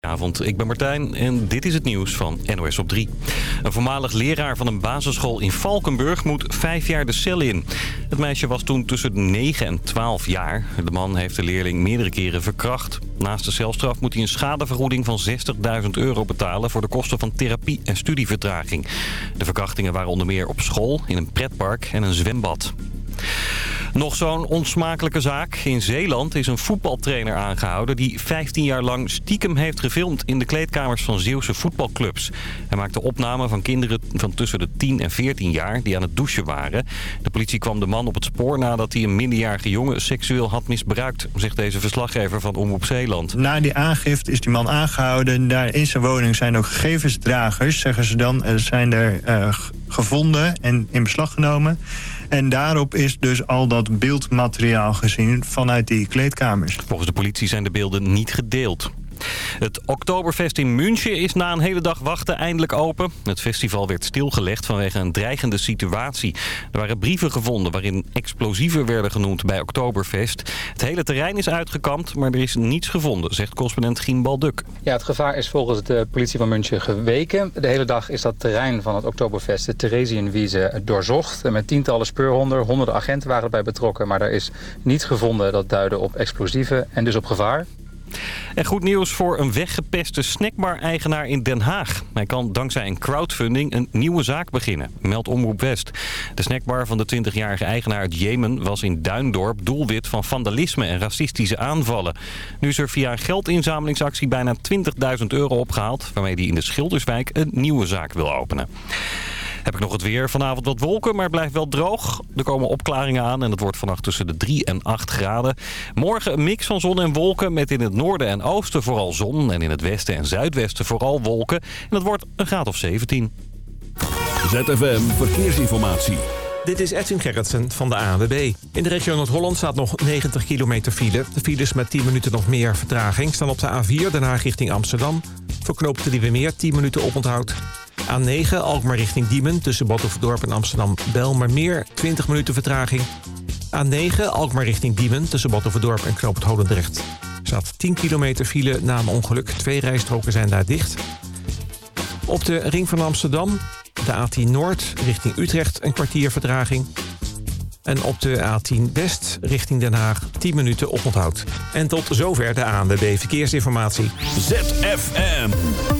Avond, ik ben Martijn en dit is het nieuws van NOS op 3. Een voormalig leraar van een basisschool in Valkenburg moet vijf jaar de cel in. Het meisje was toen tussen de 9 en 12 jaar. De man heeft de leerling meerdere keren verkracht. Naast de celstraf moet hij een schadevergoeding van 60.000 euro betalen... voor de kosten van therapie en studievertraging. De verkrachtingen waren onder meer op school, in een pretpark en een zwembad. Nog zo'n onsmakelijke zaak. In Zeeland is een voetbaltrainer aangehouden... die 15 jaar lang stiekem heeft gefilmd in de kleedkamers van Zeeuwse voetbalclubs. Hij maakte opnamen van kinderen van tussen de 10 en 14 jaar die aan het douchen waren. De politie kwam de man op het spoor nadat hij een minderjarige jongen seksueel had misbruikt... zegt deze verslaggever van Omroep Zeeland. Na die aangifte is die man aangehouden. Daar in zijn woning zijn ook gegevensdragers, zeggen ze dan. Zijn er uh, gevonden en in beslag genomen... En daarop is dus al dat beeldmateriaal gezien vanuit die kleedkamers. Volgens de politie zijn de beelden niet gedeeld. Het Oktoberfest in München is na een hele dag wachten eindelijk open. Het festival werd stilgelegd vanwege een dreigende situatie. Er waren brieven gevonden waarin explosieven werden genoemd bij Oktoberfest. Het hele terrein is uitgekampt, maar er is niets gevonden, zegt correspondent Gien Balduk. Ja, het gevaar is volgens de politie van München geweken. De hele dag is dat terrein van het Oktoberfest, de Theresienwiese, doorzocht. Met tientallen speurhonden, honderden agenten waren erbij betrokken. Maar er is niets gevonden dat duidde op explosieven en dus op gevaar. En goed nieuws voor een weggepeste snackbar-eigenaar in Den Haag. Hij kan dankzij een crowdfunding een nieuwe zaak beginnen, meldt Omroep West. De snackbar van de 20-jarige eigenaar uit Jemen was in Duindorp doelwit van vandalisme en racistische aanvallen. Nu is er via een geldinzamelingsactie bijna 20.000 euro opgehaald... waarmee hij in de Schilderswijk een nieuwe zaak wil openen. Heb ik nog het weer. Vanavond wat wolken, maar het blijft wel droog. Er komen opklaringen aan en het wordt vannacht tussen de 3 en 8 graden. Morgen een mix van zon en wolken met in het noorden en oosten vooral zon... en in het westen en zuidwesten vooral wolken. En het wordt een graad of 17. ZFM Verkeersinformatie. Dit is Edwin Gerritsen van de ANWB. In de regio Noord-Holland staat nog 90 kilometer file. De files met 10 minuten nog meer vertraging staan op de A4 Den Haag richting Amsterdam. Voor die we meer 10 minuten oponthoud. A9 Alkmaar richting Diemen tussen Batuverdorp en Amsterdam-Belmermeer 20 minuten vertraging. A9 Alkmaar richting Diemen tussen Batuverdorp en Knoop Holendrecht. Staat 10 kilometer file na een ongeluk. Twee rijstroken zijn daar dicht. Op de ring van Amsterdam de A10 Noord richting Utrecht een kwartier vertraging. En op de A10 West richting Den Haag 10 minuten oponthoud. En tot zover de ANWB Verkeersinformatie. ZFM.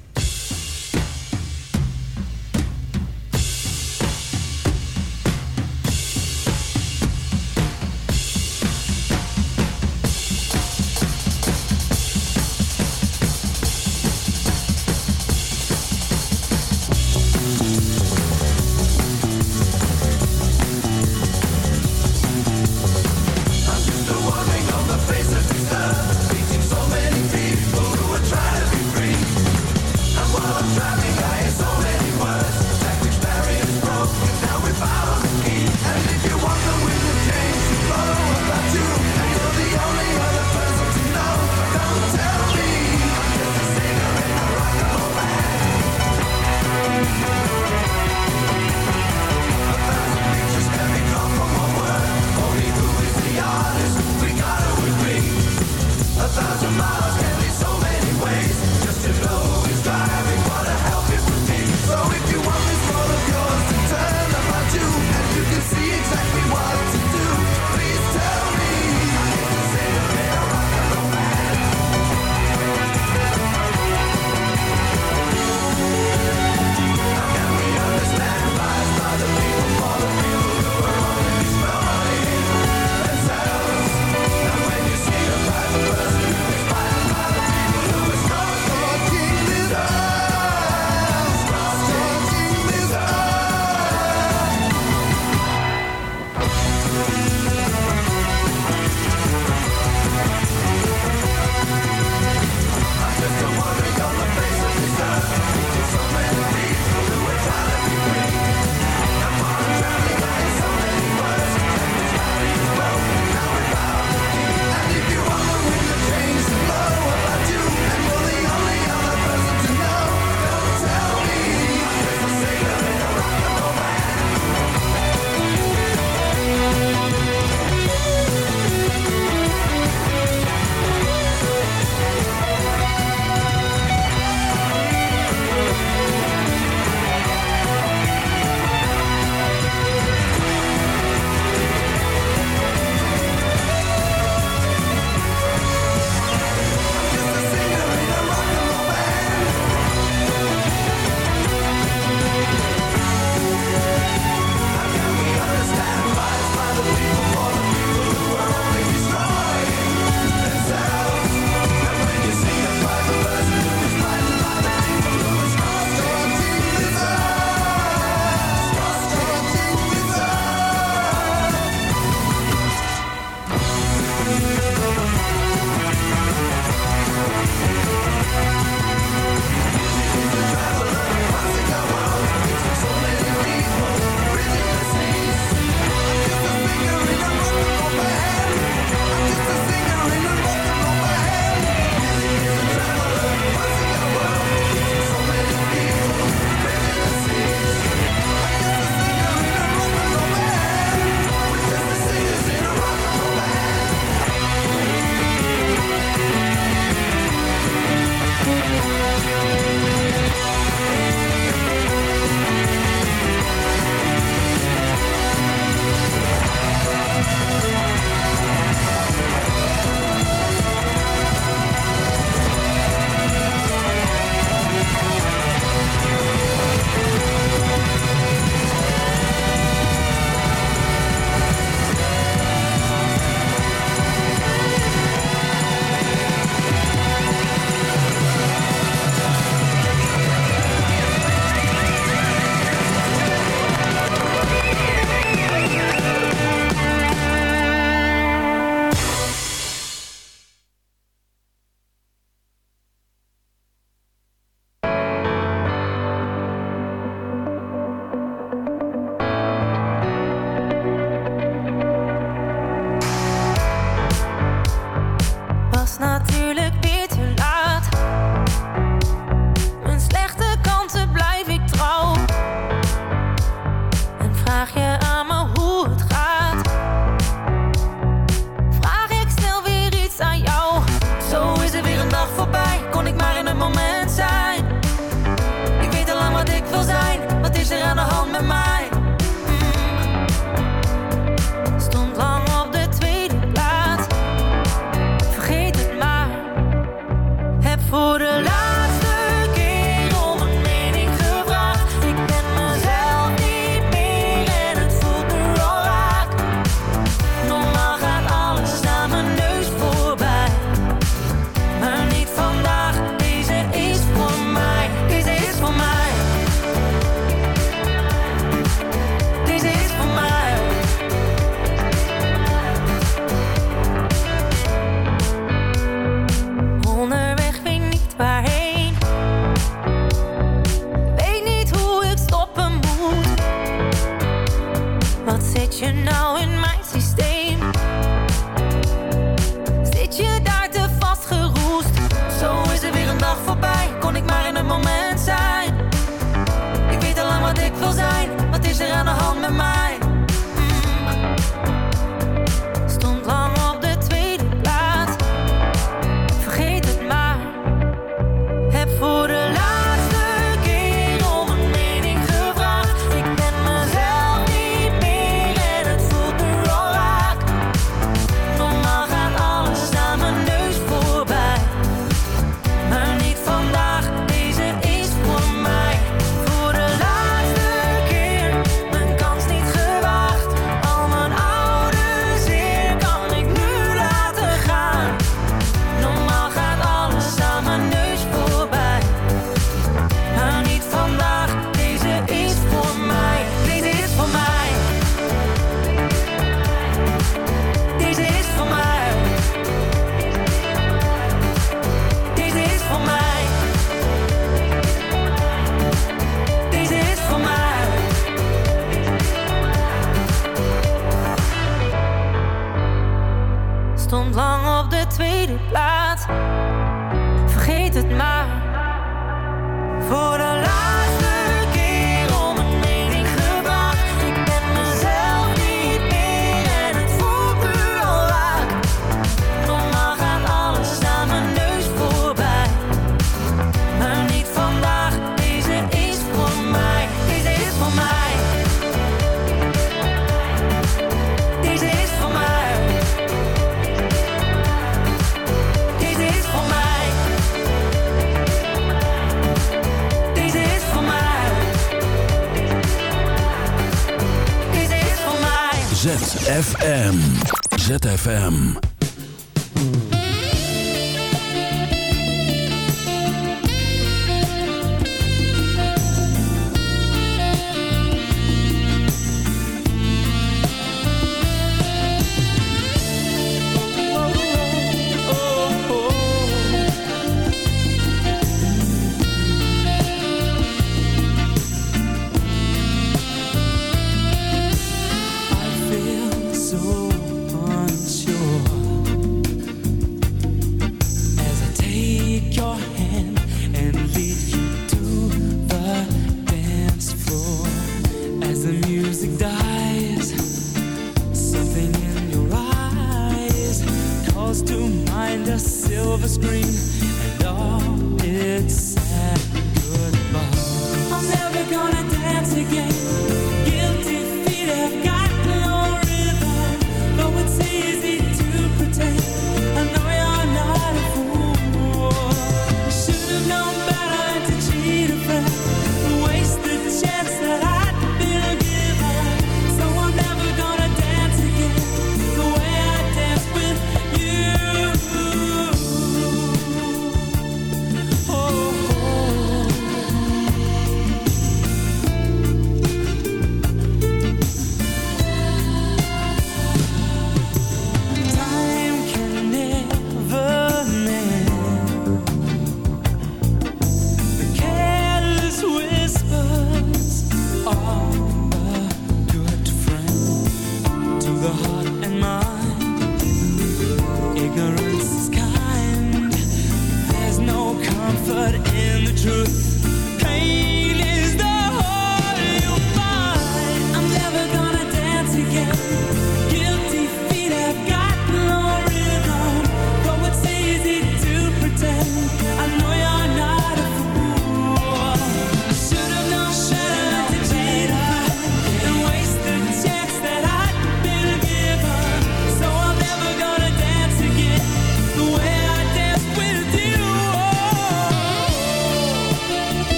behind a silver screen, and all it's sad.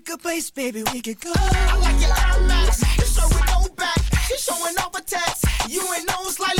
pick a place, baby, we could go. I like your climax. You're showing no back. You're showing off a text. You ain't no slightly.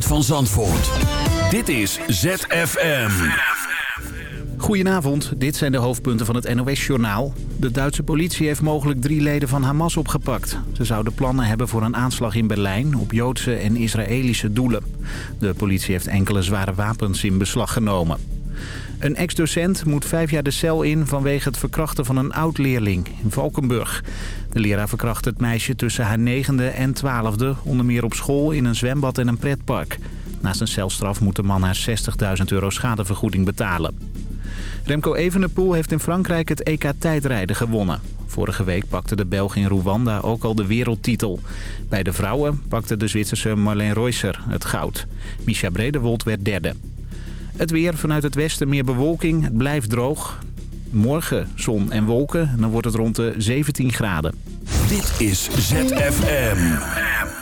van Zandvoort. Dit is ZFM. Goedenavond, dit zijn de hoofdpunten van het NOS-journaal. De Duitse politie heeft mogelijk drie leden van Hamas opgepakt. Ze zouden plannen hebben voor een aanslag in Berlijn op Joodse en Israëlische doelen. De politie heeft enkele zware wapens in beslag genomen. Een ex-docent moet vijf jaar de cel in vanwege het verkrachten van een oud-leerling in Valkenburg. De leraar verkracht het meisje tussen haar negende en twaalfde, onder meer op school, in een zwembad en een pretpark. Naast een celstraf moet de man haar 60.000 euro schadevergoeding betalen. Remco Evenepoel heeft in Frankrijk het EK tijdrijden gewonnen. Vorige week pakte de Belg in Rwanda ook al de wereldtitel. Bij de vrouwen pakte de Zwitserse Marleen Reusser het goud. Misha Bredewold werd derde. Het weer vanuit het westen meer bewolking. Het blijft droog. Morgen zon en wolken. Dan wordt het rond de 17 graden. Dit is ZFM.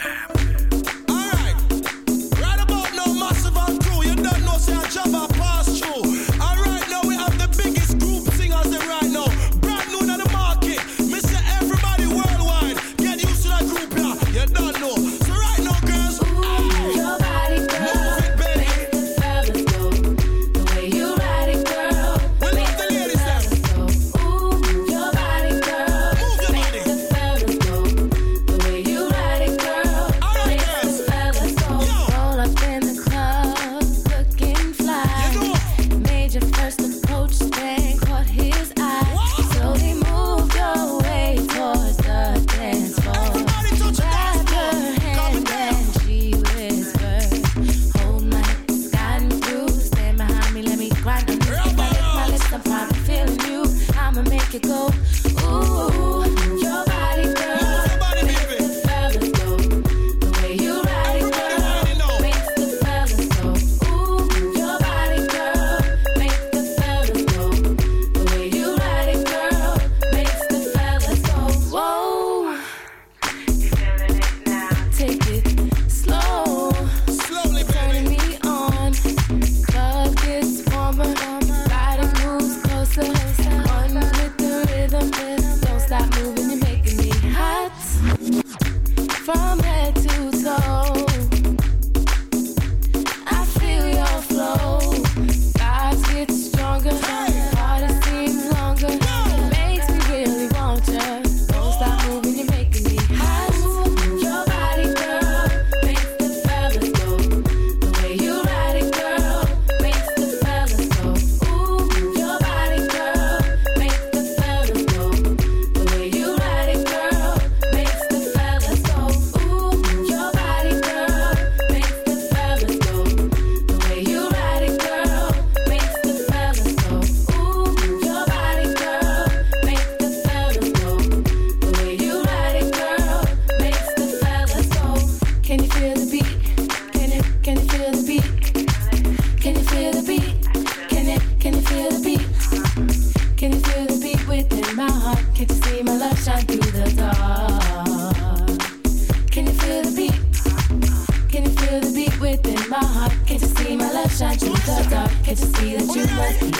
could just see that you must be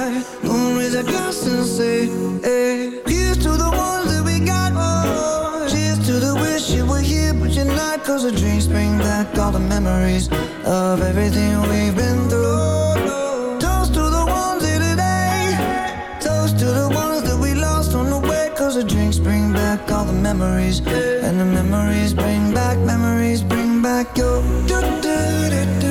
to the ones that we got. Cheers to the wish you were here But you're not. Cause the bring back all the memories Of everything we've been through. Toast to the ones here today. Toast to the ones that we lost on the way. Cause the drinks bring back all the memories. And the memories bring back, memories bring back your do do do do